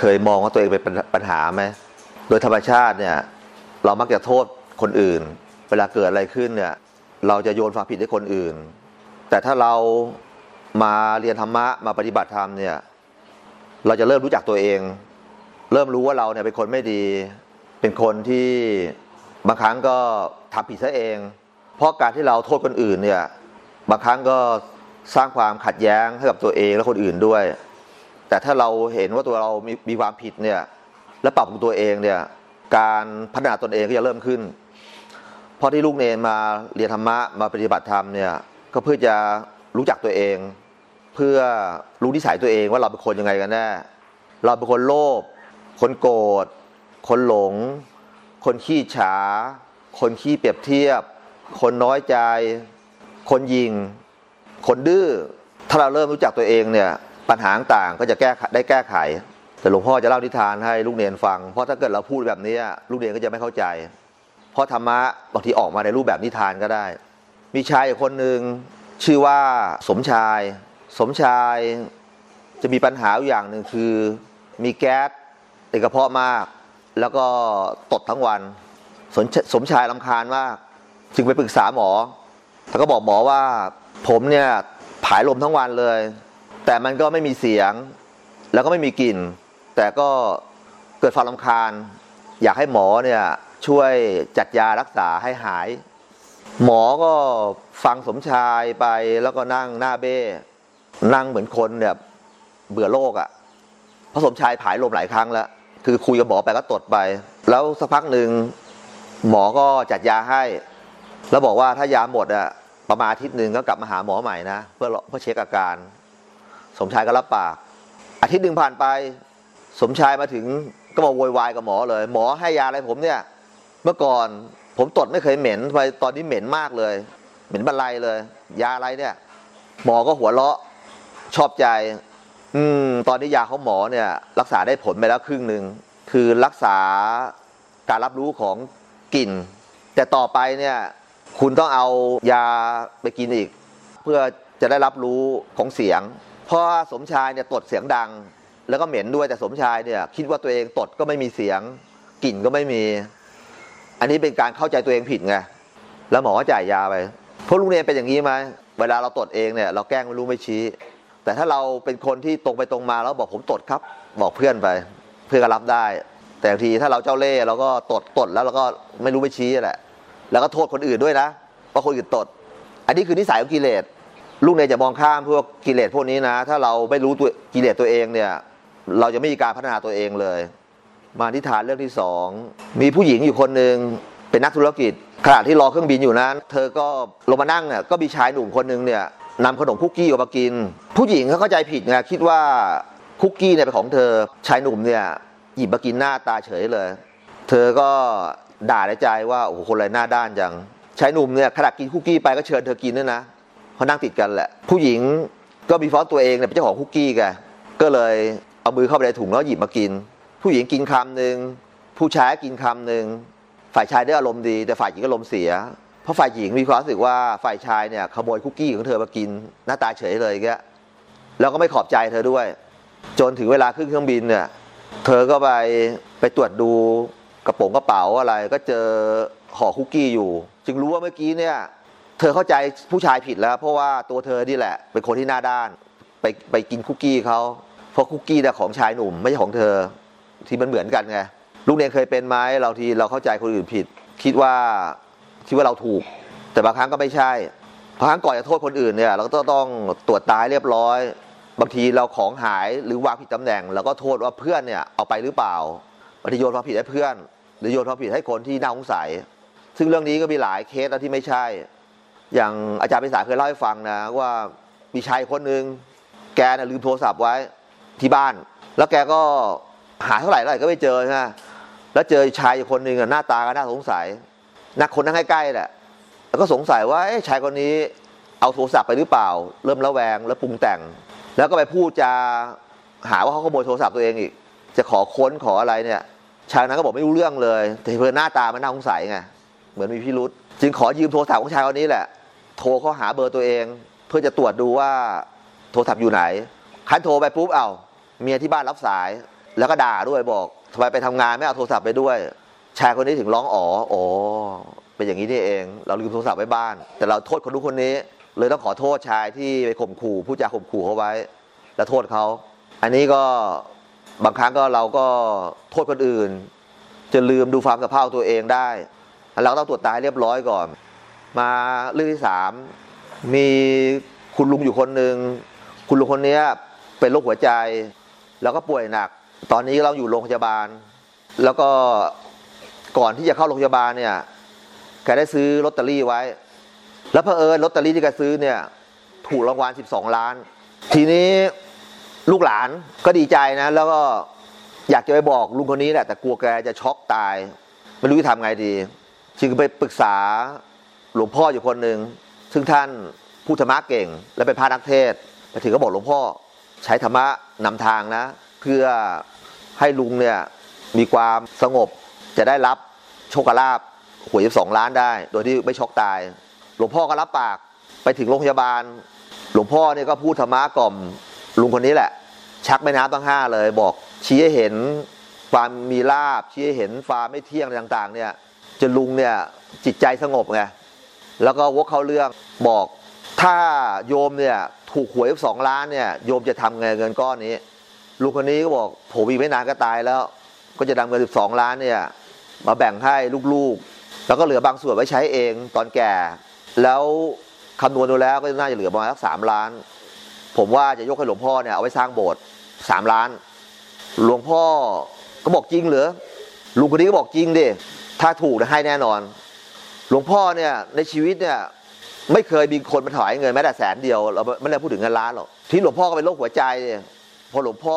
เคยมองว่าตัวเองเป็นปัญหาไหมโดยธรรมชาติเนี่ยเรามักจะโทษคนอื่น เวลาเกิดอะไรขึ้นเนี่ยเราจะโยนความผิดให้คนอื่น แต่ถ้าเรามาเรียนธรรมะมาปฏิบัติธรรมเนี่ยเราจะเริ่มรู้จักตัวเอง เริ่มรู้ว่าเราเนี่ยเป็นคนไม่ดี เป็นคนที่บางครั้งก็ทำผิดซะเอง เพราะการที่เราโทษคนอื่นเนี่ยบางครั้งก็สร้างความขัดแย้งให้กับตัวเองและคนอื่นด้วย แต่ถ้าเราเห็นว่าตัวเรามีมีความผิดเนี่ยและปรับปรุงตัวเองเนี่ยการพัฒนาตนเองก็จะเริ่มขึ้น เพราะที่ลูกเนนมาเรียนธรรมะมาปฏิบัติธรรมเนี่ยก็เพื่อจะรู้จักตัวเอง เพื่อรู้นิสัยตัวเองว่าเราเป็นคนยังไงกันแน่เราเป็นคนโลภคนโกรธคนหลง คนขี้ฉา คนขี้เปรียบเทียบ คนน้อยใจ คนยิง คนดื้อถ้าเราเริ่มรู้จักตัวเองเนี่ย ปัญหาต่างก็จะแก้ได้แก้ไข แต่หลวงพ่อจะเล่านิทานให้ลูกเนนฟัง เพราะถ้าเกิดเราพูดแบบนี้ลูกเนนก็จะไม่เข้าใจ เพราะธรรมะบางทีออกมาในรูปแบบนิทานก็ได้ มีชายคนหนึ่งชื่อว่าสมชาย สมชายจะมีปัญหาอย่างหนึ่งคือมีแก๊สในกระเพาะมาก แล้วก็ตดทั้งวันสมสมชายลำคาญมาก จึงไปปรึกษาหมอ แล้วก็บอกหมอว่าผมเนี่ยผายลมทั้งวันเลย แต่มันก็ไม่มีเสียง แล้วก็ไม่มีกลิ่น แต่ก็เกิดความลำคาญ อยากให้หมอเนี่ยช่วยจัดยารักษาให้หาย หมอก็ฟังสมชายไปแล้วก็นั่งหน้าเบ้ นั่งเหมือนคนเนี่ยเบื่อโลกอะ่ะพระสมชายผายลมหลายครั้งแล้ว คือคุยกับหมอไปก็ตดไป แล้วสักพักหนึ่งหมอก็จัดยาให้ แล้วบอกว่าถ้ายาหมดอะประมาณอาทิตย์หนึ่งก็กลับมาหาหมอใหม่นะ เพื่อเพื่อเช็คอาการ สมชายก็รับปากอาทิตย์หนึ่งผ่านไป สมชายมาถึงก็มาโวยวายกับหมอเลย หมอให้ยาอะไรผมเนี่ย เมื่อก่อนผมตดไม่เคยเหม็นไปตอนนี้เหม็นมากเลย เหม็นบรรลัยเลย ยาอะไรเนี่ย หมอก็หัวเราะชอบใจ อืม ตอนนี้ยาของหมอเนี่ย รักษาได้ผลไปแล้วครึ่งหนึ่งคือรักษาการรับรู้ของกลิ่น แต่ต่อไปเนี่ย คุณต้องเอายาไปกินอีก เพื่อจะได้รับรู้ของเสียง พราะสมชายเนี่ยตดเสียงดัง แล้วก็เหม็นด้วยแต่สมชายเนี่ย คิดว่าตัวเองตดก็ไม่มีเสียงกลิ่นก็ไม่มี อันนี้เป็นการเข้าใจตัวเองผิดไงแล้วหมอก็จ่ายยาไปพวกลุงเรียนเป็นอย่างนี้ไหมเวลาเราตดเองเนี่ยเราแกล้งไม่รู้ไม่ชี้ แต่ถ้าเราเป็นคนที่ตรงไปตรงมาแล้วบอกผมตดครับ บอกเพื่อนไป เพื่อนก็รับได้ แต่บางทีถ้าเราเจ้าเล่ห์เราก็ตดตดแล้วเราก็ไม่รู้ไม่ชี้แหละ แล้วก็โทษคนอื่นด้วยนะว่าคนอื่นตด อันนี้คือนิสัยของกิเลส ลูกเนยจะมองข้ามพวกกิเลสพวกนี้นะ ถ้าเราไม่รู้ตัวกิเลสตัวเองเนี่ย เราจะไม่มีการพัฒนาตัวเองเลย มาที่ฐานเรื่องที่สองมีผู้หญิงอยู่คนหนึ่งเป็นนักธุรกิจขณะที่รอเครื่องบินอยู่นั้น เธอก็ลงมานั่งเนี่ยก็มีชายหนุ่มคนหนึ่งเนี่ยนำขนมคุกกี้ออกมากิน ผู้หญิงเขาเข้าใจผิดไงคิดว่าคุกกี้เนี่ยเป็นของเธอชายหนุ่มเนี่ยหยิบมากินหน้าตาเฉยเลย เธอก็ด่าในใจว่าโอ้โหคนไรหน้าด้านจังชายหนุ่มเนี่ยขณะกินคุกกี้ไปก็เชิญเธอกินด้วยนะ เขานั่งติดกันแหละ ผู้หญิงก็มีฟอสตัวเองเนี่ยเป็นเจ้าของคุกกี้แกก็เลยเอามือเข้าไปในถุงแล้วหยิบมากิน ผู้หญิงกินคำหนึ่งผู้ชายกินคำหนึ่งฝ่ายชายได้อารมณ์ดี แต่ฝ่ายหญิงอารมณ์เสีย เพราะฝ่ายหญิงมีความรู้สึกว่าฝ่ายชายเนี่ยขโมยคุกกี้ของเธอมากิน หน้าตาเฉยเลยแกแล้วก็ไม่ขอบใจเธอด้วย จนถึงเวลาขึ้นเครื่องบินเนี่ยเธอก็ไปไปตรวจดูกระโปรงกระเป๋าอะไรก็เจอห่อคุกกี้อยู่ จึงรู้ว่าเมื่อกี้เนี่ย เธอเข้าใจผู้ชายผิดแล้ว เพราะว่าตัวเธอนี่แหละ เป็นคนที่หน้าด้าน ไปไปกินคุกกี้เขาเพราะคุกกี้เนี่ยของชายหนุ่มไม่ใช่ของเธอ ที่มันเหมือนกันไงลูกเรียนเคยเป็นไหมเราทีเราเข้าใจคนอื่นผิด คิดว่าคิดว่าเราถูก แต่บางครั้งก็ไม่ใช่บางครั้งก่อนจะโทษคนอื่นเนี่ยเราก็ต้องตรวจตายเรียบร้อย บางทีเราของหายหรือวางผิดตำแหน่งเราก็โทษว่าเพื่อนเนี่ยเอาไปหรือเปล่าบางทีโยนความผิดให้เพื่อน หรือโยนความผิดให้คนที่น่าสงสัย ซึ่งเรื่องนี้ก็มีหลายเคสแล้วที่ไม่ใช่ อย่างอาจารย์พิสารเคยเล่าให้ฟังนะว่ามีชายคนหนึ่งแกน่ะลืมโทรศัพท์ไว้ที่บ้าน แล้วแกก็หาเท่าไหร่เท่าไหร่ก็ไม่เจอนะแล้วเจอชายคนหนึ่งหน้าตาก็น่าสงสัยนักคนนั่งใกล้ๆแหละแล้วก็สงสัยว่าชายคนนี้เอาโทรศัพท์ไปหรือเปล่า เริ่มระแวงแล้วปรุงแต่ง แล้วก็ไปพูดจะหาว่าเขาขโมยโทรศัพท์ตัวเองอีก จะขอค้นขออะไรเนี่ย ชายนั้นก็บอกไม่รู้เรื่องเลย แต่เพื่อหน้าตามันน่าสงสัยไงเหมือนมีพิรุษจึงขอยืมโทรศัพท์ของชายคนนี้แหละ โทรเข้าหาเบอร์ตัวเอง เพื่อจะตรวจดูว่าโทรศัพท์อยู่ไหนคันโทรไปปุ๊บเอาเมียที่บ้านรับสายแล้วก็ด่าด้วยบอกทำไมไปทำงานไม่เอาโทรศัพท์ไปด้วยชายคนนี้ถึงร้องอ๋ออ๋อเป็นอย่างนี้นี่เอง เราลืมโทรศัพท์ไว้บ้าน แต่เราโทษคนทุกคนนี้ เลยต้องขอโทษชายที่ไปข่มขู่ผู้จาข่มขู่เขาไว้ แล้วโทษเขา อันนี้ก็บางครั้งก็เราก็โทษคนอื่น จะลืมดูความสภาพตัวเองได้ เราต้องตรวจตายเรียบร้อยก่อน มาเรื่องที่สามมีคุณลุงอยู่คนหนึ่งคุณลุงคนนี้เป็นโรคหัวใจ แล้วก็ป่วยหนัก ตอนนี้เราอยู่โรงพยาบาล แล้วก็ก่อนที่จะเข้าโรงพยาบาลเนี่ยแกได้ซื้อลอตเตอรี่ไว้ แล้วเผอิญลอตเตอรี่ที่แกซื้อเนี่ยถูกรางวัล 12 ล้าน ทีนี้ลูกหลานก็ดีใจนะ แล้วก็อยากจะไปบอกลุงคนนี้แหละแต่กลัวแกจะช็อกตาย ไม่รู้จะทำไงดี จึงไปปรึกษา หลวงพ่ออยู่คนหนึ่งซึ่งท่านพูดธรรมะเก่ง และเป็นพระนักเทศไปถึงก็บอกหลวงพ่อใช้ธรรมะนำทางนะ เพื่อให้ลุงเนี่ยมีความสงบจะได้รับโชคลาภหวยสองล้านได้ โดยที่ไม่ช็อกตาย หลวงพ่อก็รับปากไปถึงโรงพยาบาล หลวงพ่อเนี่ยก็พูดธรรมะกล่อมลุงคนนี้แหละ ชักแม่น้ำตั้งห้าเลยบอกชี้ให้เห็นความมีลาบชี้ให้เห็นความไม่เที่ยงต่างๆเนี่ยจนลุงเนี่ยจิตใจสงบไง แล้วก็วกเข้าเรื่องบอกถ้าโยมเนี่ยถูกหวยสองล้านเนี่ยโยมจะทำไงเงินก้อนนี้ลุงคนนี้ก็บอกผมอีกไม่นานก็ตายแล้ว ก็จะนำเงินสิบสองล้านเนี่ยมาแบ่งให้ลูกๆ แล้วก็เหลือบางส่วนไว้ใช้เองตอนแก่ แล้วคำนวณดูแล้วก็น่าจะเหลือประมาณสักสามล้าน ผมว่าจะยกให้หลวงพ่อเนี่ยเอาไว้สร้างโบสถ์สามล้าน หลวงพ่อก็บอกจริงเหรอลุงคนนี้ก็บอกจริงดิถ้าถูกจะให้แน่นอน หลวงพ่อเนี่ยในชีวิตเนี่ยไม่เคยมีคนมาถวายเงินแม้แต่แสนเดียวเราไม่ได้พูดถึงเงินล้านหรอกที่หลวงพ่อก็เป็นโรคหัวใจเนี่ยพอหลวงพ่อ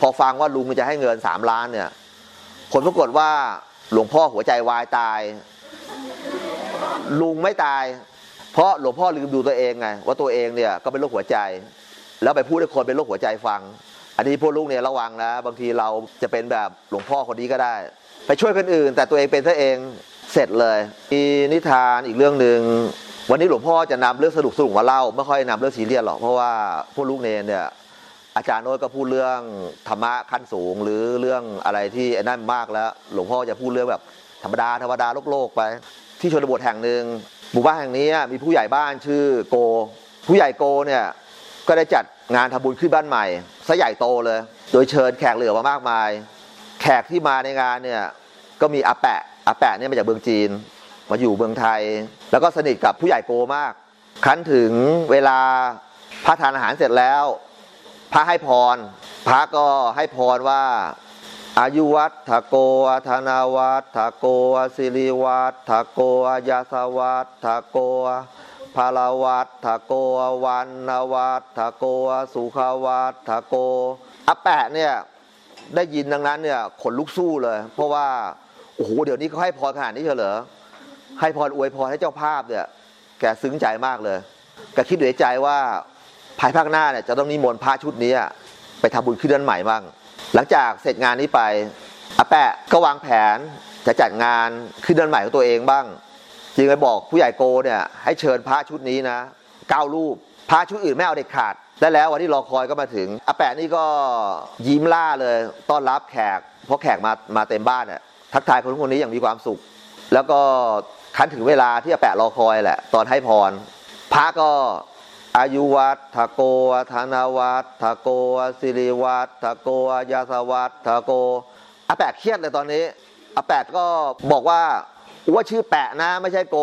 พอฟังว่าลุงมันจะให้เงินสามล้านเนี่ยผลปรากฏว่าหลวงพ่อหัวใจวายตาย ลุงไม่ตาย เพราะหลวงพ่อลืมดูตัวเองไงว่าตัวเองเนี่ยก็เป็นโรคหัวใจ แล้วไปพูดให้คนเป็นโรคหัวใจฟัง อันนี้พวกลูกเนี่ยระวังนะบางทีเราจะเป็นแบบหลวงพ่อคนนี้ก็ได้ ไปช่วยคนอื่น แต่ตัวเองเป็นซะเอง เสร็จเลยมีนิทานอีกเรื่องหนึ่งวันนี้หลวงพ่อจะนำเรื่องสนุกสนุกมาเล่าไม่ค่อยนำเรื่องซีเรียสหรอกเพราะว่าพวกลูกเนรเนี่ยอาจารย์โน้ตก็พูดเรื่องธรรมะขั้นสูง หรือเรื่องอะไรที่ไอ้นั่นมากแล้ว หลวงพ่อจะพูดเรื่องแบบธรรมดาธรรมดาโลกโลกๆไป ที่ชนบทแห่งหนึ่งหมู่บ้านแห่งนี้มีผู้ใหญ่บ้านชื่อโก ผู้ใหญ่โกเนี่ยก็ได้จัดงานทำบุญขึ้นบ้านใหม่ซะใหญ่โตเลย โดยเชิญแขกเหลือมามากมาย แขกที่มาในงานเนี่ยก็มีอาแปะ อาแปะเนี่ยมาจากเมืองจีน มาอยู่เมืองไทย แล้วก็สนิทกับผู้ใหญ่โกมาก คั้นถึงเวลาพระทานอาหารเสร็จแล้ว พระให้พร พระก็ให้พรว่าอายุวัตถโกอาธนาวัตถโกอาสิริวัตถโกอายาสวัตถโกพาลาวัตถโกอาวันนวัตถโกอาสุขวัตถโกอาแปะเนี่ยได้ยินดังนั้นเนี่ยขนลุกสู้เลย เพราะว่า โอ้โหเดี๋ยวนี้เขาให้พรขนาดนี้เฉลอให้พรอวยพรให้เจ้าภาพเนี่ย แกซึ้งใจมากเลยแกคิดอยู่ในใจว่าภายภาคหน้าเนี่ยจะต้องนิมนต์พระชุดนี้ไปทำบุญขึ้นเดือนใหม่บ้างหลังจากเสร็จงานนี้ไปอาแปะก็วางแผนจะจัดงานขึ้นเดือนใหม่ของตัวเองบ้างจึงไปบอกผู้ใหญ่โกเนี่ยให้เชิญพระชุดนี้นะเก้ารูปพระชุดอื่นไม่เอาเด็ดขาดได้แล้ววันที่รอคอยก็มาถึงอาแปะนี่ก็ยิ้มล่าเลยต้อนรับแขกเพราะแขกมามาเต็มบ้านเนี่ย ทักทายคนทุกคนนี้อย่างมีความสุข แล้วก็คันถึงเวลาที่อาแปะรอคอยแหละ ตอนให้พร พระก็อายุวัตถโกธนาวัตถโกสิริวัตถโกยาสวัตถโกอาแปะเครียดเลยตอนนี้อาแปะก็บอกว่าว่าชื่อแปะนะไม่ใช่โก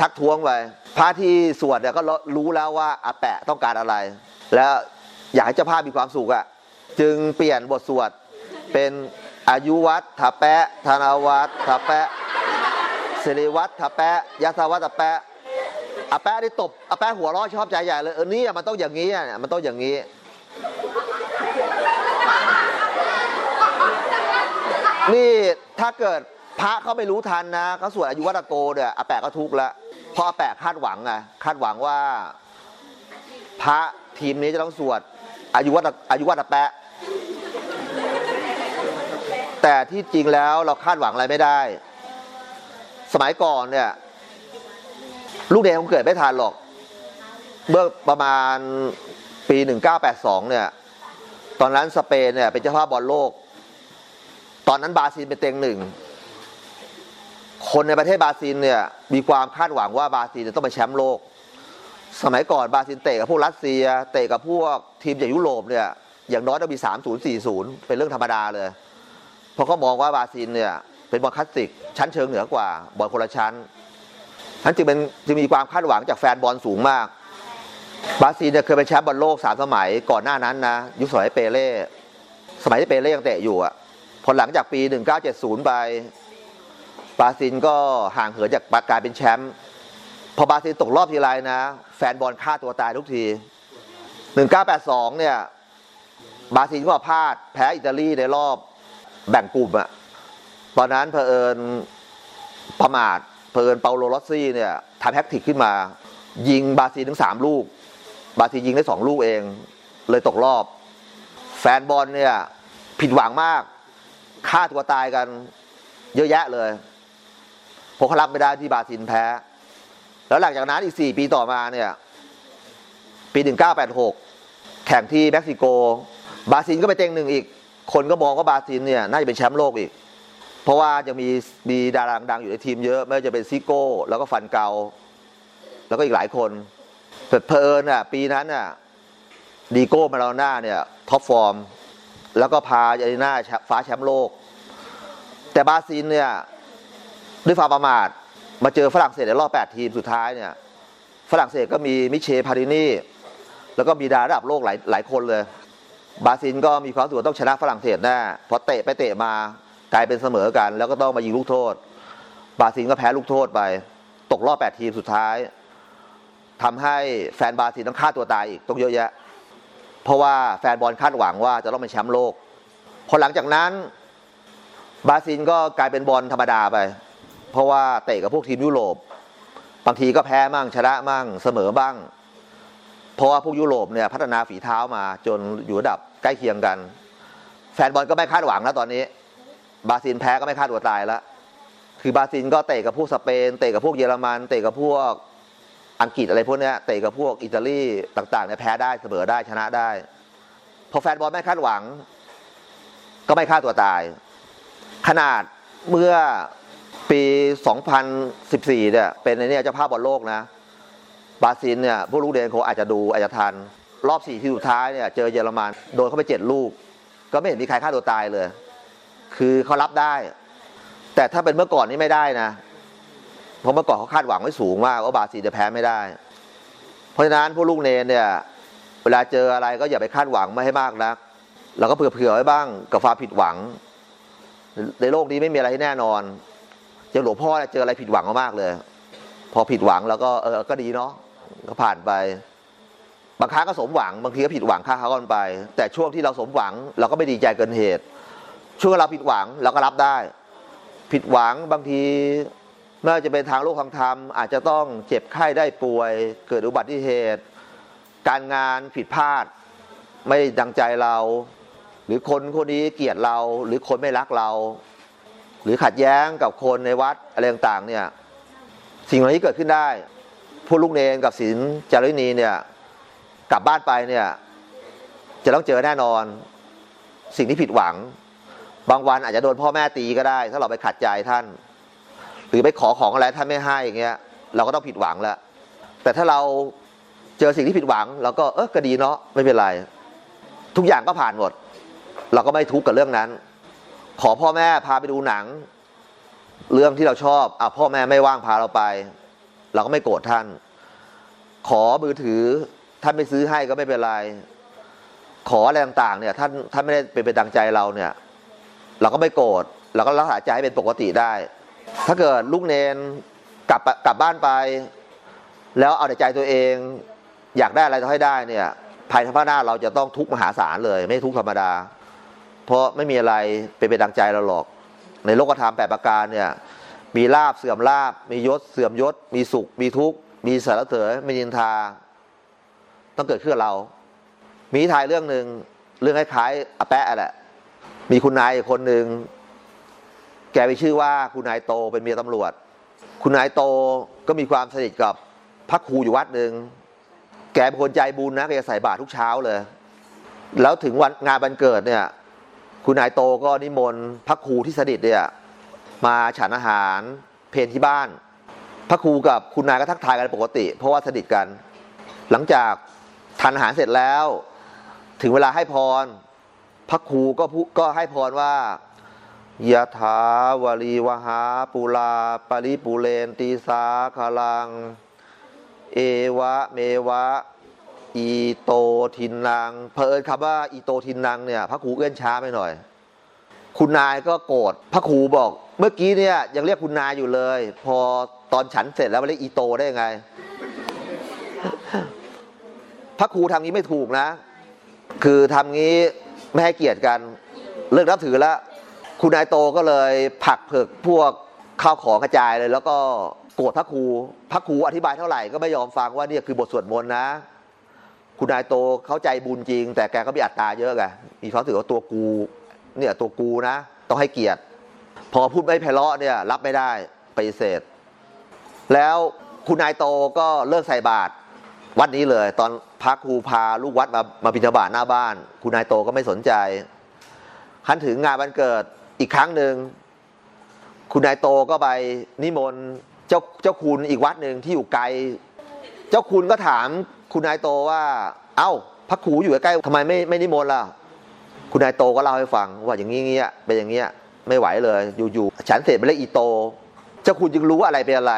ทักท้วงไปพระที่สวดเนี่ยก็รู้แล้วว่าอาแปะต้องการอะไร แล้วอยากให้เจ้าภาพมีความสุขอะ่ะ จึงเปลี่ยนบทสวดเป็น อายุวัตถแปะธนาวัตถแปะสิริวัตถแปะยาสวัตถแปะอาแปะนี่ตบอาแปะหัวเราะชอบใจใหญ่เลยเออนี่มันต้องอย่างนี้อะมันต้องอย่างนี้นี่ถ้าเกิดพระเขาไม่รู้ทันนะเขาสวดอายุวัตโกเนี่ยอาแปะก็ทุกข์ละเพราะอาแปะคาดหวังไงคาดหวังว่า พระทีมนี้จะต้องสวดอายุวัตอายุวัตแปะ แต่ที่จริงแล้วเราคาดหวังอะไรไม่ได้ สมัยก่อนเนี่ย ลูกเดงคงเกิดไม่ทันหรอก เมื่อประมาณปี 1982 เนี่ย ตอนนั้นสเปนเนี่ยเป็นเจ้าภาพบอลโลก ตอนนั้นบราซิลเป็นเต็งหนึ่ง คนในประเทศบราซิลเนี่ย มีความคาดหวังว่าบราซิลจะต้องเป็นแชมป์โลก สมัยก่อนบราซิลเตะกับพวกรัสเซีย เตะกับพวกทีมจากยุโรปเนี่ย อย่างน้อยต้องมี 3 0 4 0 เป็นเรื่องธรรมดาเลย เพราะเขามองว่าบราซิลเนี่ยเป็นบอลคลาสสิกชั้นเชิงเหนือกว่าบอลคนละชั้นนั้นจึงเป็นจึงมีความคาดหวังจากแฟนบอลสูงมากบราซิลเนี่ยเคยเป็นแชมป์บอลโลกสามสมัยก่อนหน้านั้นนะยุคสมัยเปเล่สมัยที่เปเล่ยังเตะอยู่อะพอหลังจากปี 1970 ไปบราซิลก็ห่างเหินจากการเป็นแชมป์พอบราซิลตกรอบทีไรนะ แฟนบอลฆ่าตัวตายทุกที 1982 เนี่ยบราซิลก็พลาดแพ้อิตาลีในรอบ แบ่งกลุ่มอะตอนนั้นเพอเอิญประมาทเพอเอิญเปาโลลอสซี่เนี่ยทำแฮกติกขึ้นมา ยิงบราซิลถึงสามลูก บราซิลยิงได้สองลูกเอง เลยตกรอบ แฟนบอลเนี่ยผิดหวังมากฆ่าตัวตายกันเยอะแยะเลยเพราะเขารับไม่ได้ที่บราซิลแพ้ แล้วหลังจากนั้นอีกสี่ปีต่อมาเนี่ยปีหนึ่งเก้าแปดหกแข่งที่เม็กซิโก บราซิลก็ไปเต็งหนึ่งอีก คนก็มองว่าบราซิลเนี่ยน่าจะเป็นแชมป์โลกอีก เพราะว่ายังมีมีดาราดังอยู่ในทีมเยอะ ไม่ว่าจะเป็นซิโก้ แล้วก็ฟัลเกา แล้วก็อีกหลายคนแต่เพลินอะปีนั้นอะดีเอโก้มาราโดน่าเนี่ย top form แล้วก็พาอาร์เจนตินาคว้าแชมป์โลก แต่บราซิลเนี่ยด้วยความประมาทมาเจอฝรั่งเศสในรอบ 8 ทีมสุดท้ายเนี่ยฝรั่งเศสก็มีมิเชล พลาตินีแล้วก็มีดาราระดับโลกหลายหลายคนเลย บราซิลก็มีความรู้สึกว่าต้องชนะฝรั่งเศสแน่พอเตะไปเตะมากลายเป็นเสมอกัน แล้วก็ต้องมายิงลูกโทษ บราซิลก็แพ้ลูกโทษไป ตกรอบ8ทีมสุดท้ายทำให้แฟนบราซิลต้องฆ่าตัวตายอีกต้องเยอะแยะ เพราะว่าแฟนบอลคาดหวังว่าจะต้องเป็นแชมป์โลก พอหลังจากนั้น บราซิลก็กลายเป็นบอลธรรมดาไป เพราะว่าเตะกับพวกทีมยุโรป บางทีก็แพ้มั่งชนะมั่งเสมอบ้าง เพราะว่าพวกยุโรปเนี่ยพัฒนาฝีเท้ามาจนอยู่ระดับใกล้เคียงกัน แฟนบอลก็ไม่คาดหวังแล้วตอนนี้ บราซิลแพ้ก็ไม่คาดตัวตายแล้วคือบราซิลก็เตะกับพวกสเปนเตะกับพวกเยอรมันเตะกับพวกอังกฤษอะไรพวกเนี้ยเตะกับพวกอิตาลีต่างๆเนี่ยแพ้ได้เสมอได้ชนะได้ พอแฟนบอลไม่คาดหวัง ก็ไม่ฆ่าตัวตาย ขนาดเมื่อปี 2014 เนี่ยเป็นในเนี่ยเจ้าภาพบอลโลกนะ บราซิลเนี่ยพวกลูกเดนเขาอาจจะดูอาจจะทันรอบสี่ที่สุดท้ายเนี่ยเจอเยอรมันโดนเข้าไปเจ็ดลูก ก็ไม่เห็นมีใครฆ่าตัวตายเลย คือเขารับได้ แต่ถ้าเป็นเมื่อก่อนนี่ไม่ได้นะเพราะเมื่อก่อนเขาคาดหวังไว้สูงมากว่าบราซิลจะแพ้ไม่ได้ เพราะฉะนั้นพวกลูกเนนเนี่ยเวลาเจออะไรก็อย่าไปคาดหวังไม่ให้มากนักเราก็เผื่อๆไว้บ้างกับความผิดหวัง ในโลกนี้ไม่มีอะไรที่แน่นอน เจอหลวงพ่อเจออะไรผิดหวังมากเลย พอผิดหวังแล้วก็เออก็ดีเนาะ ก็ผ่านไป บางครั้งก็สมหวังบางทีก็ผิดหวังค่าเขากันไป แต่ช่วงที่เราสมหวังเราก็ไม่ดีใจเกินเหตุ ช่วงเราผิดหวังเราก็รับได้ ผิดหวังบางทีไม่ว่าจะเป็นทางโลกทางธรรม อาจจะต้องเจ็บไข้ได้ป่วย เกิดอุบัติเหตุ การงานผิดพลาด ไม่ดังใจเรา หรือคนคนนี้เกลียดเรา หรือคนไม่รักเรา หรือขัดแย้งกับคนในวัดอะไรต่างๆเนี่ยสิ่งเหล่านี้เกิดขึ้นได้ ผู้ลูกเนนกับศีลจารินีเนี่ยกลับบ้านไปเนี่ยจะต้องเจอแน่นอน สิ่งที่ผิดหวัง บางวันอาจจะโดนพ่อแม่ตีก็ได้ ถ้าเราไปขัดใจท่าน หรือไปขอของอะไรท่านไม่ให้อย่างเงี้ยเราก็ต้องผิดหวังแล้วแต่ถ้าเราเจอสิ่งที่ผิดหวังเราก็เออก็ดีเนาะไม่เป็นไร ทุกอย่างก็ผ่านหมด เราก็ไม่ทุกข์กับเรื่องนั้น ขอพ่อแม่พาไปดูหนัง เรื่องที่เราชอบอะพ่อแม่ไม่ว่างพาเราไป เราก็ไม่โกรธท่าน ขอมือถือท่านไม่ซื้อให้ก็ไม่เป็นไร ขออะไรต่างๆ เนี่ย ท่านท่านไม่ได้เป็นไปดังใจเราเนี่ย เราก็ไม่โกรธเราก็รักษาใจให้เป็นปกติได้ ถ้าเกิดลูกเนนกลับกลับบ้านไป แล้วเอาแต่ใจตัวเอง อยากได้อะไรต้อให้ได้เนี่ยภายในภาคหน้าเราจะต้องทุกข์มหาศาลเลย ไม่ทุกข์ธรรมดา เพราะไม่มีอะไรเป็นไปดังใจเราหรอก ในโลกธรรมแปดประการเนี่ย มีลาบเสื่อมลาบ มียศเสื่อมยศ มีสุข มีทุกข์ มีสารเสริญมีนินทา ต้องเกิดขึ้นกับเรา มีทายเรื่องหนึ่งเรื่องคล้ายๆอแปะแหละ มีคุณนายคนหนึ่งแกไปชื่อว่าคุณนายโตเป็นเมียตำรวจ คุณนายโตก็มีความสนิทกับพระครูอยู่วัดหนึ่งแกเป็นคนใจบุญนะแกจะใส่บาตรทุกเช้าเลย แล้วถึงวันงานวันเกิดเนี่ย คุณนายโตก็นิมนต์พระครูที่สนิทเนี่ย มาฉันอาหารเพนที่บ้าน พระครูกับคุณนายก็ทักทายกันปกติ เพราะว่าสนิทกัน หลังจากทานอาหารเสร็จแล้ว ถึงเวลาให้พร พระครูก็ก็ให้พรว่ายะถาวรีวหาปุลาปริปุเรนตีสาคาลัง เอวะเมวะ อีโตทินนางเพอเอิญคำว่าอีโตทินนางเนี่ย พระครูเอื้อนช้าไปหน่อย คุณนายก็โกรธพระครูบอก เมื่อกี้เนี่ยยังเรียกคุณนายอยู่เลย พอตอนฉันเสร็จแล้วมาเรียกอีโตได้ยังไง พระครูทำงี้ไม่ถูกนะ คือทำงี้ไม่ให้เกียรติกัน เลิกนับถือแล้ว คุณนายโตก็เลยผลักเผิกพวกข้าวของกระจายเลย แล้วก็โกรธพระครู พระครูอธิบายเท่าไหร่ก็ไม่ยอมฟังว่าเนี่ยคือบทสวดมนต์นะคุณนายโตเข้าใจบุญจริง แต่แกก็มีอัตตาเยอะไงมีความรู้สึกว่าตัวกู เนี่ยตัวกูนะ ต้องให้เกียรติ พอพูดไม่ไพเราะเนี่ยรับไม่ได้ปฏิเสธ แล้วคุณนายโตก็เลิกใส่บาตรวัดนี้เลย ตอนพระครูพาลูกวัดมามาบิณฑบาตหน้าบ้าน คุณนายโตก็ไม่สนใจคันถึงงานวันเกิดอีกครั้งหนึ่งคุณนายโตก็ไปนิมนต์เจ้าเจ้าคุณอีกวัดหนึ่งที่อยู่ไกล เจ้าคุณก็ถามคุณนายโตว่า เอ้าพระครูอยู่ใกล้ทำไมไม่ไม่นิมนต์ล่ะ คุณนายโตก็เล่าให้ฟังว่าอย่างนี้เงี้ยเป็นอย่างเงี้ยไม่ไหวเลย อยู่ๆฉันเสร็จไปแล้วอีโต เจ้าคุณจึงรู้ว่าอะไรเป็นอะไร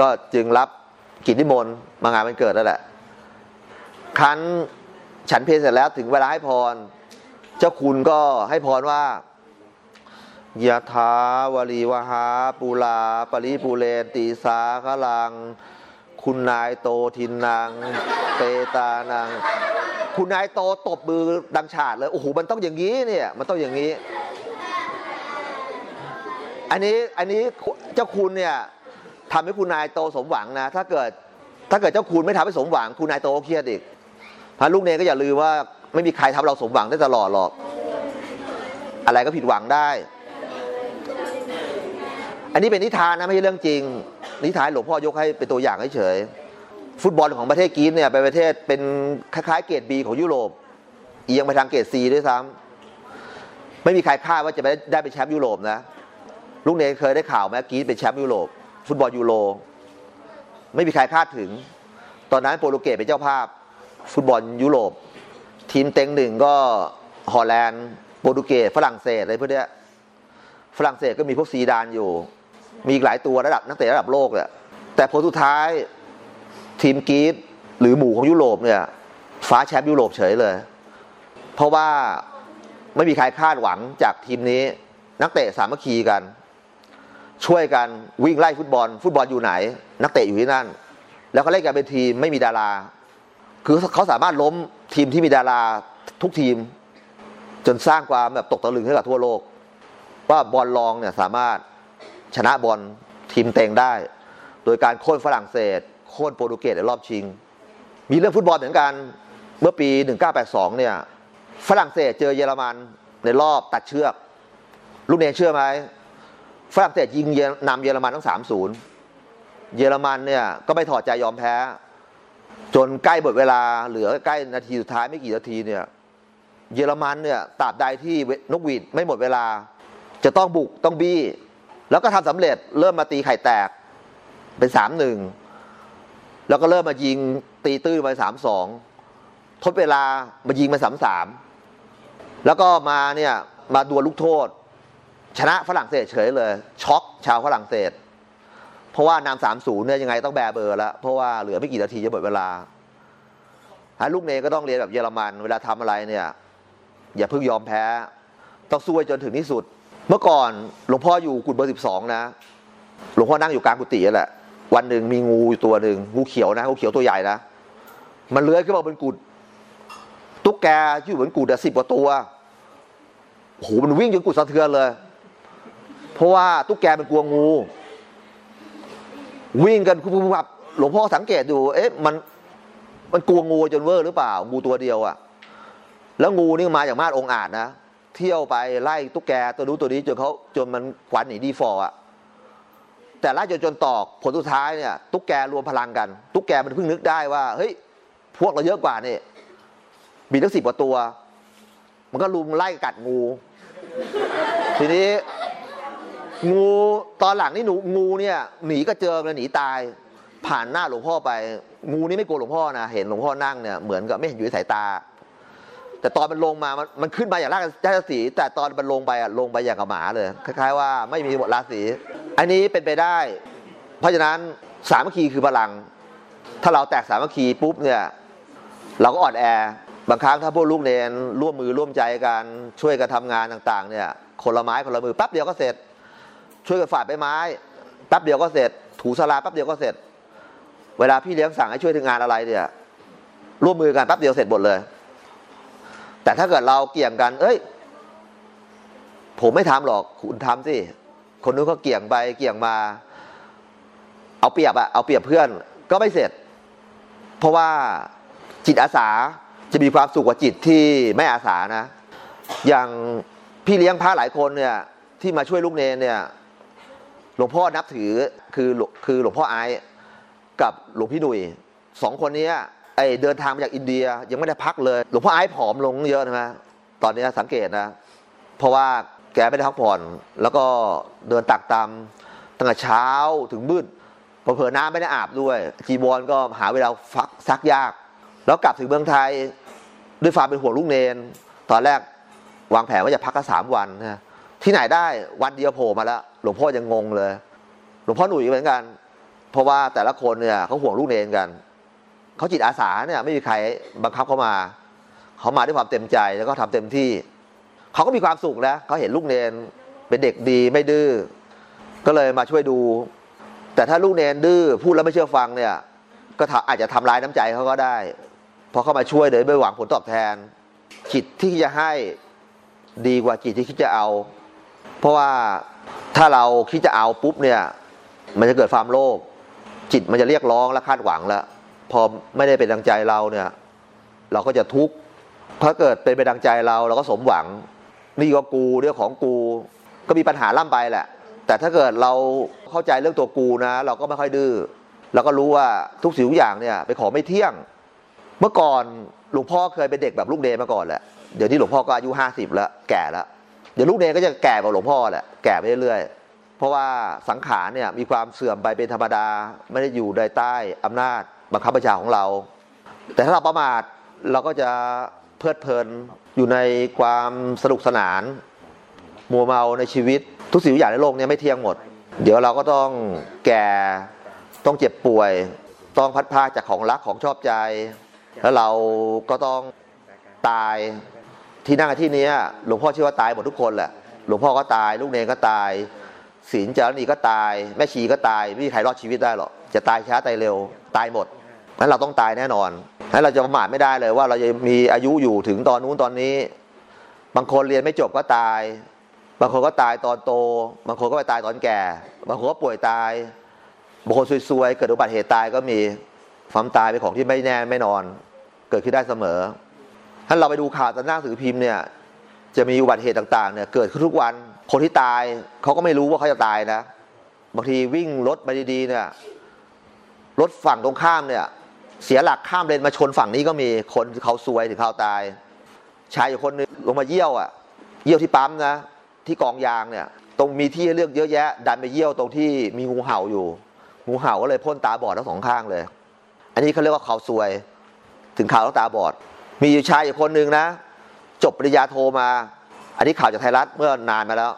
ก็จึงรับกิจนิมนต์มางานวันเกิดนั่นแหละครั้นฉันเพลเสร็จแล้วถึงเวลาให้พร เจ้าคุณก็ให้พรว่ายะถาวรีวหา ปูลา ปริปูเรนตีสาคลัง คุณนายโตทินนาง เปตานังคุณนายโตตบมือดังฉาดเลยโอ้โหมันต้องอย่างนี้เนี่ยมันต้องอย่างนี้ อันนี้อันนี้เจ้าคุณเนี่ยทำให้คุณนายโตสมหวังนะ ถ้าเกิดถ้าเกิดเจ้าคุณไม่ทำให้สมหวัง คุณนายโตเครียดอีกพาลูกเนรก็อย่าลืมว่าไม่มีใครทำเราสมหวังได้ตลอดหรอก อะไรก็ผิดหวังได้ อันนี้เป็นนิทานนะไม่ใช่เรื่องจริง นิทานหลวงพ่อยกให้เป็นตัวอย่างเฉยฟุตบอลของประเทศกรีซเนี่ยเป็นประเทศเป็นคล้ายๆเกรดบีของยุโรป เอียงไปทางเกรดซีด้วยซ้ไม่มีใครคาดว่าจะได้เป็นแชมป์ยุโรปนะลูกเณรเคยได้ข่าวไหมกรีซเป็นแชมป์ยุโรป ฟุตบอลยูโรไม่มีใครคาดถึง ตอนนั้นโปรตุเกสเป็นเจ้าภาพ ฟุตบอลยุโรป ทีมเต็งหนึ่งก็ฮอลแลนด์โปรตุเกสฝรั่งเศสอะไรพวกเนี้ยฝรั่งเศสก็มีพวกซีดานอยู่ มีอีกหลายตัวระดับนักเตะระดับโลกเนี่ยแต่ผลสุดท้ายทีมกรีซหรือหมูของยุโรปเนี่ยฟ้าแชมป์ยุโรปเฉยเลย เพราะว่าไม่มีใครคาดหวังจากทีมนี้ นักเตะสามัคคีกัน ช่วยกันวิ่งไล่ฟุตบอล ฟุตบอลอยู่ไหน นักเตะอยู่ที่นั่น แล้วเขาเล่นกันเป็นทีมไม่มีดารา คือเขาสามารถล้มทีมที่มีดาราทุกทีม จนสร้างความแบบตกตะลึงให้กับทั่วโลก ว่าบอลรองเนี่ยสามารถ ชนะบอลทีมเต็งได้ โดยการโค่นฝรั่งเศส โค่นโปรตุเกสในรอบชิง มีเรื่องฟุตบอลเหมือนกันเมื่อปี 1982 เนี่ยฝรั่งเศสเจอเยอรมันในรอบตัดเชือก ลูกเนยเชื่อไหมฝรั่งเศสยิงนำเยอรมันทั้ง 3-0 เยอรมันเนี่ยก็ไม่ถอดใจยอมแพ้ จนใกล้หมดเวลาเหลือใกล้นาทีสุดท้ายไม่กี่นาทีเนี่ยเยอรมันเนี่ยตราบใดที่นกหวีดไม่หมดเวลา จะต้องบุกต้องบี้ แล้วก็ทำสำเร็จเริ่มมาตีไข่แตกเป็นสามหนึ่งแล้วก็เริ่มมายิงตีตื้นไปสามสองทดเวลามายิงมาสามสามแล้วก็มาเนี่ยมาดวลลูกโทษ ชนะฝรั่งเศสเฉยเลย ช็อกชาวฝรั่งเศส เพราะว่านำสามศูนย์เนี่ยยังไงต้องแบเบอร์แล้ว เพราะว่าเหลือไม่กี่นาทีจะหมดเวลาฮะลูกเนก็ต้องเรียนแบบเยอรมัน เวลาทำอะไรเนี่ย อย่าเพิ่งยอมแพ้ ต้องสู้จนถึงที่สุด เมื่อก่อนหลวงพ่ออยู่กุฏิเบอร์สิบสองนะ หลวงพ่อนั่งอยู่กลางกุฏินั่นแหละ วันหนึ่งมีงูอยู่ตัวหนึ่งงูเขียวนะงูเขียวตัวใหญ่นะมันเลื้อยขึ้นมาบนกุฏตุ๊กแกที่อยู่บนกุฏสิบกว่าตัวโอ้โหมันวิ่งจนกุฏสะเทือนเลย เพราะว่าตุ๊กแกมันกลัวงู วิ่งกันคุบคุบหลวงพ่อสังเกตดู เอ๊ะมันมันกลัวงูจนเวอร์หรือเปล่า งูตัวเดียวอะแล้วงูนี่มาจากมาดองอาจนะ เที่ยวไปไล่ตุ๊กแกตัวนู้นตัวนี้จนเขาจนมันขวัญหนีดีฝ่ออะแต่ไล่จนจนตรอกผลสุดท้ายเนี่ยตุ๊กแกรวมพลังกัน ตุ๊กแกมันเพิ่งนึกได้ว่าเฮ้ยพวกเราเยอะกว่านี่มีทั้งสิบกว่าตัว มันก็รุมไล่กัดงู ทีนี้ งูตอนหลังนี่หนูงูเนี่ยหนีกระเจิงเลยหนีตาย ผ่านหน้าหลวงพ่อไป งูนี่ไม่กลัวหลวงพ่อนะเห็นหลวงพ่อนั่งเนี่ยเหมือนกับไม่เห็นอยู่ในสายตา แต่ตอนมันลงมามันมันขึ้นมาอย่างราชสีแต่ตอนมันลงไปอะลงไปอย่างกับหมาเลยคล้ายๆว่าไม่มีบทราศีอันนี้เป็นไปได้ เพราะฉะนั้นสามัคคีคือพลัง ถ้าเราแตกสามัคคีปุ๊บเนี่ยเราก็อ่อนแอบางครั้งถ้าพวกลูกเนนร่วมมือร่วมใจกันช่วยกันทำงานต่างๆ เนี่ยคนละไม้คนละมือแป๊บเดียวก็เสร็จ ช่วยกันฝาดใบไม้แป๊บเดียวก็เสร็จ ถูสลาแป๊บเดียวก็เสร็จ เวลาพี่เลี้ยงสั่งให้ช่วยทำงานอะไรเนี่ยร่วมมือกันแป๊บเดียวเสร็จหมดเลย แต่ถ้าเกิดเราเกี่ยงกัน เอ้ย ผมไม่ทำหรอกคุณทำสิคนนู้นก็เกี่ยงไปเกี่ยงมา เอาเปรียบอะเอาเปรียบเพื่อนก็ไม่เสร็จ เพราะว่าจิตอาสาจะมีความสุขกว่าจิตที่ไม่อาสานะ อย่างพี่เลี้ยงพระหลายคนเนี่ย ที่มาช่วยลูกเนนเนี่ยหลวงพ่อนับถือคือคือหลวงพ่อไอซ์กับหลวงพี่หนุ่ยสองคนนี้ ไอเดินทางมาจากอินเดียยังไม่ได้พักเลย หลวงพ่อไอซ์ผอมลงเยอะนะตอนนี้สังเกตนะ เพราะว่าแกไม่ได้พักผ่อน แล้วก็เดินตักตามตั้งแต่เช้าถึงมืดเผลอๆน้ำไม่ได้อาบด้วย จีบอลก็หาเวลาฟักซักยาก แล้วกลับถึงเมืองไทยด้วยความเป็นห่วงลูกเนน ตอนแรกวางแผนว่าจะพักกันสามวันนะที่ไหนได้วันเดียวโผล่มาแล้ว หลวงพ่อยังงงเลย หลวงพ่อหนุ่ยเหมือนกัน เพราะว่าแต่ละคนเนี่ยเขาห่วงลูกเนนกัน เขาจิตอาสาเนี่ยไม่มีใครบังคับเขามา เขามาด้วยความเต็มใจแล้วก็ทำเต็มที่ เขาก็มีความสุขนะเขาเห็นลูกเนนเป็นเด็กดีไม่ดื้อก็เลยมาช่วยดู แต่ถ้าลูกเนนดื้อพูดแล้วไม่เชื่อฟังเนี่ย ก็อาจจะทำร้ายน้ำใจเขาก็ได้พอเข้ามาช่วยโดยไม่หวังผลตอบแทน จิตที่จะให้ดีกว่าจิตที่คิดจะเอา เพราะว่าถ้าเราคิดจะเอาปุ๊บเนี่ย มันจะเกิดความโลภจิตมันจะเรียกร้องและคาดหวังแล้ว พอไม่ได้เป็นดังใจเราเนี่ย เราก็จะทุกข์ถ้าเกิดเป็นไปดังใจเราเราก็สมหวัง นี่ก็กูเรื่องของกูก็มีปัญหาล่ำไปแหละ แต่ถ้าเกิดเราเข้าใจเรื่องตัวกูนะ เราก็ไม่ค่อยดื้อเราก็รู้ว่าทุกสิ่งทุกอย่างเนี่ยเป็นขอไม่เที่ยง เมื่อก่อนหลวงพ่อเคยเป็นเด็กแบบลูกเดมาก่อนแหละเดี๋ยวนี้หลวงพ่อก็อายุห้าสิบแล้วแก่แล้วเดี๋ยวลูกเดนก็จะแก่กว่าหลวงพ่อแหละแก่ไปเรื่อยๆเพราะว่าสังขารเนี่ยมีความเสื่อมไปเป็นธรรมดา ไม่ได้อยู่ในใต้อำนาจ บังคับบัญชาของเรา แต่ถ้าเราประมาทเราก็จะเพลิดเพลินอยู่ในความสนุกสนาน มัวเมาในชีวิต ทุกสิ่งทุกอย่างในโลกนี้ไม่เที่ยงหมด เดี๋ยวเราก็ต้องแก่ต้องเจ็บป่วย ต้องพัดพาจากของรักของชอบใจ แล้วเราก็ต้องตายที่นั่งที่นี้หลวงพ่อเชื่อว่าตายหมดทุกคนแหละหลวงพ่อก็ตาย ลูกเนรก็ตายศีลจารณีก็ตาย แม่ชีก็ตายไม่มีใครรอดชีวิตได้หรอกจะตายช้าตายเร็ว ตายหมด นั้นเราต้องตายแน่นอนนั้นเราจะประมาทไม่ได้เลยว่าเราจะมีอายุอยู่ถึงตอนนู้นตอนนี้ บางคนเรียนไม่จบก็ตาย บางคนก็ตายตอนโต บางคนก็ไปตายตอนแก่ บางคนก็ป่วยตาย บางคนซวยๆเกิดอุบัติเหตุตายก็มีความตายเป็นของที่ไม่แน่ไม่นอน เกิดขึ้นได้เสมอถ้าเราไปดูข่าวตามหน้าสือพิมพ์เนี่ยจะมีอุบัติเหตุต่างๆเนี่ยเกิดขึ้นทุกวัน คนที่ตายเขาก็ไม่รู้ว่าเขาจะตายนะ บางทีวิ่งรถไปดีๆเนี่ยรถฝั่งตรงข้ามเนี่ย เสียหลักข้ามเลนมาชนฝั่งนี้ก็มีคนเขาซวยถึงเขาตาย ชายอยู่คนนึงลงมาเยี่ยวอะ เยี่ยวที่ปั๊มนะ ที่กองยางเนี่ย ตรงมีที่ให้เลือกเยอะแยะ ดันไปเยี่ยวตรงที่มีงูเห่าอยู่ งูเห่าก็เลยพ่นตาบอดทั้งสองข้างเลย อันนี้เขาเรียกว่าเขาซวย ถึงข่าวต้องตาบอด มีอยู่ชายอีกคนนึงนะ จบปริญญาโทมา อันนี้ข่าวจากไทยรัฐเมื่อนานมาแล้ว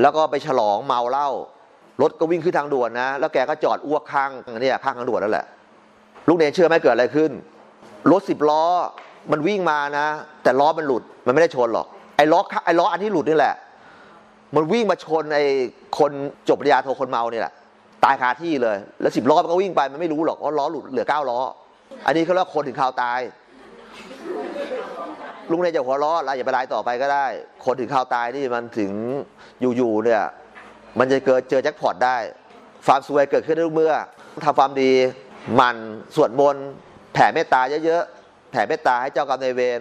แล้วก็ไปฉลองเมาเหล้ารถก็วิ่งขึ้นทางด่วนนะ แล้วแกก็จอดอ้วกข้างเนี่ยข้างทางด่วนนั่นแหละ ลูกเนเชื่อไหมเกิดอะไรขึ้น รถสิบล้อมันวิ่งมานะ แต่ล้อมันหลุดมันไม่ได้ชนหรอกไอ้ล้อไอ้ล้ออันที่หลุดนี่แหละ มันวิ่งมาชนไอ้คนจบปริญญาโทคนเมานี่แหละตายคาที่เลย แล้วสิบล้อมันก็วิ่งไปมันไม่รู้หรอกว่าล้อหลุดเหลือเก้าล้อ อันนี้เขาเรียกคนถึงข่าวตาย ลุงเนี่ยจะหัวล้อเราอย่าไปไล่ต่อไปก็ได้ คนถึงข่าวตายนี่มันถึงอยู่ๆเนี่ย มันจะเกิดเจอแจ็คพอตได้ความสวยเกิดขึ้นได้ทุกเมื่อทำความดี มันสวดมนต์แผ่เมตตาเยอะๆแผ่เมตตาให้เจ้ากรรมนายเวร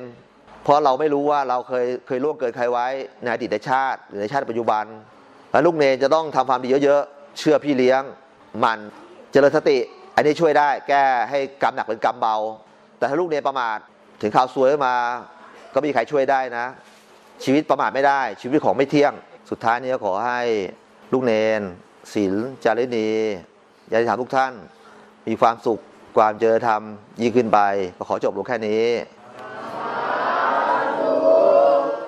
เพราะเราไม่รู้ว่าเราเคยเคยร่วงเกินใครไว้ในอดีตชาติ หรือในชาติปัจจุบันแล้วลูกเนจะต้องทำความดีเยอะๆเชื่อพี่เลี้ยงมันเจริญสติ อันนี้ช่วยได้แก้ให้กรรมหนักเป็นกรรมเบา แต่ถ้าลูกเนประมาทถึงข่าวซวยมา ก็มีใครช่วยได้นะ ชีวิตประมาทไม่ได้ ชีวิตของไม่เที่ยง สุดท้ายนี้ขอให้ลูกเนนศิลจารินียาติธรรมทุกท่าน มีความสุขความเจริญธรรมยิ่งขึ้นไปขอจบลงแค่นี้